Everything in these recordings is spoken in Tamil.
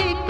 जी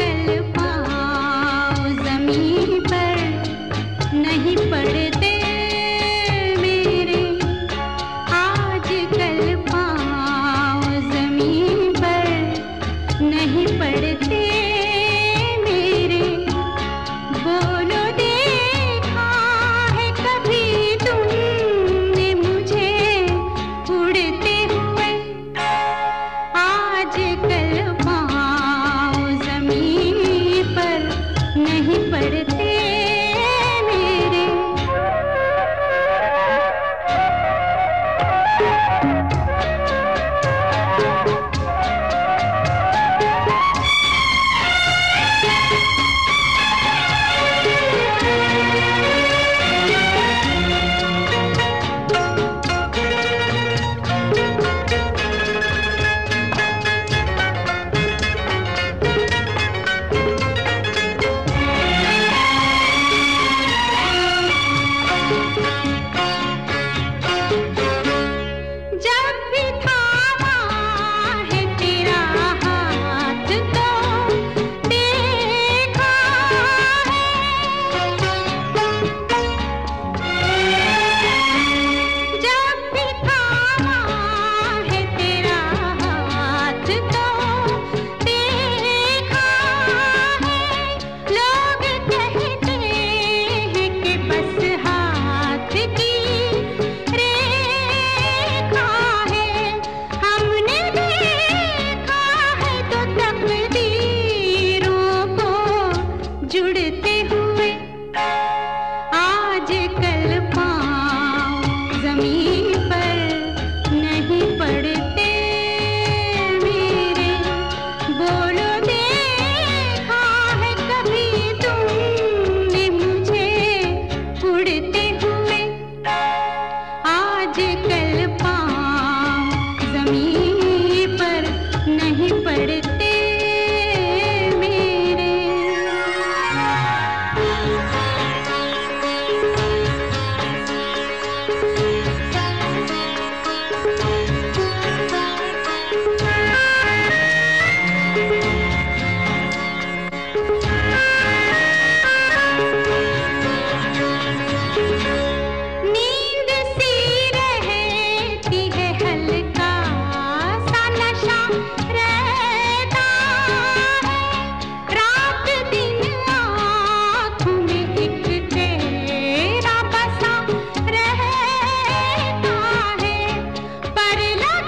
படுக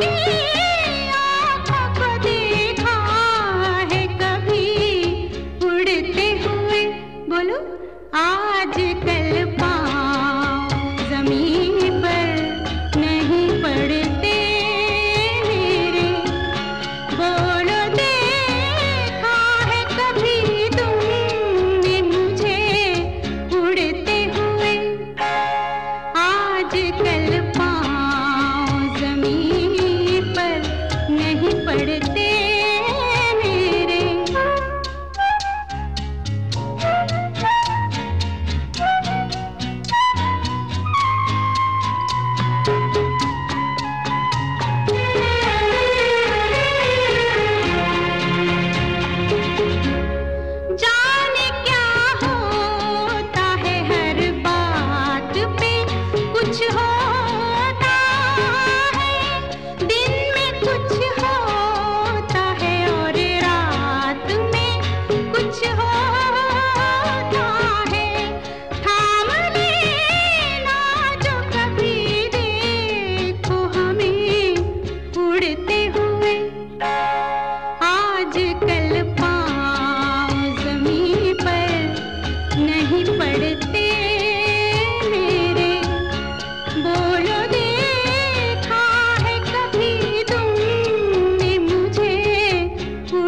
Música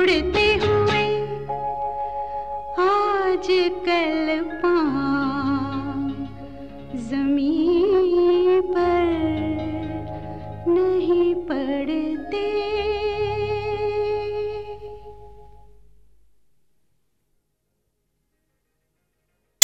கொடுத்த